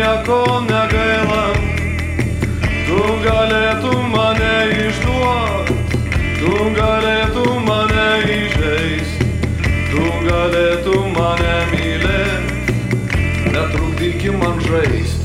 nieko negaila, tu galėtum mane išduot, tu galėtum mane įžeist, tu galėtum mane mylėt, netrukdyk man žaisti.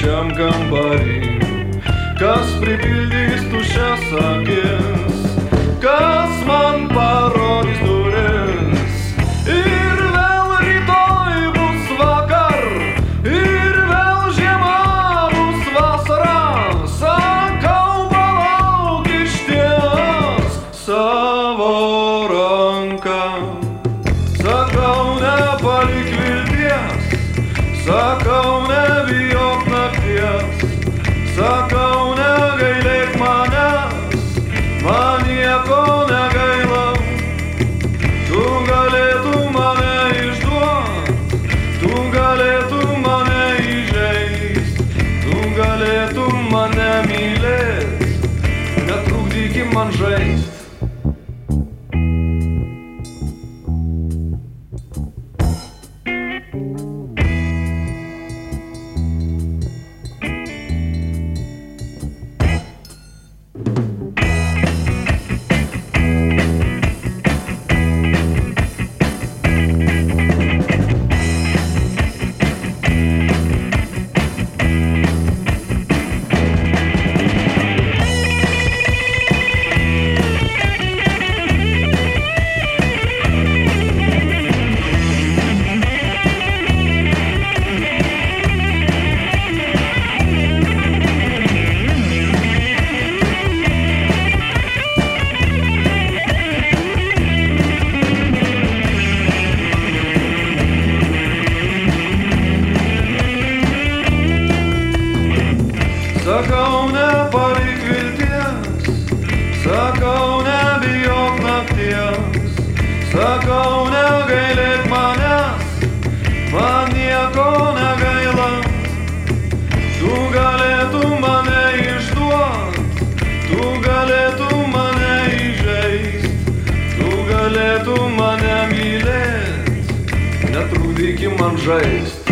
tuščiam kambarį, kas pripildys tuščias akis. galėtum mane įžeist, tu galėtum mane mylėt, netrukdykim man žaisti. mądrzejsty.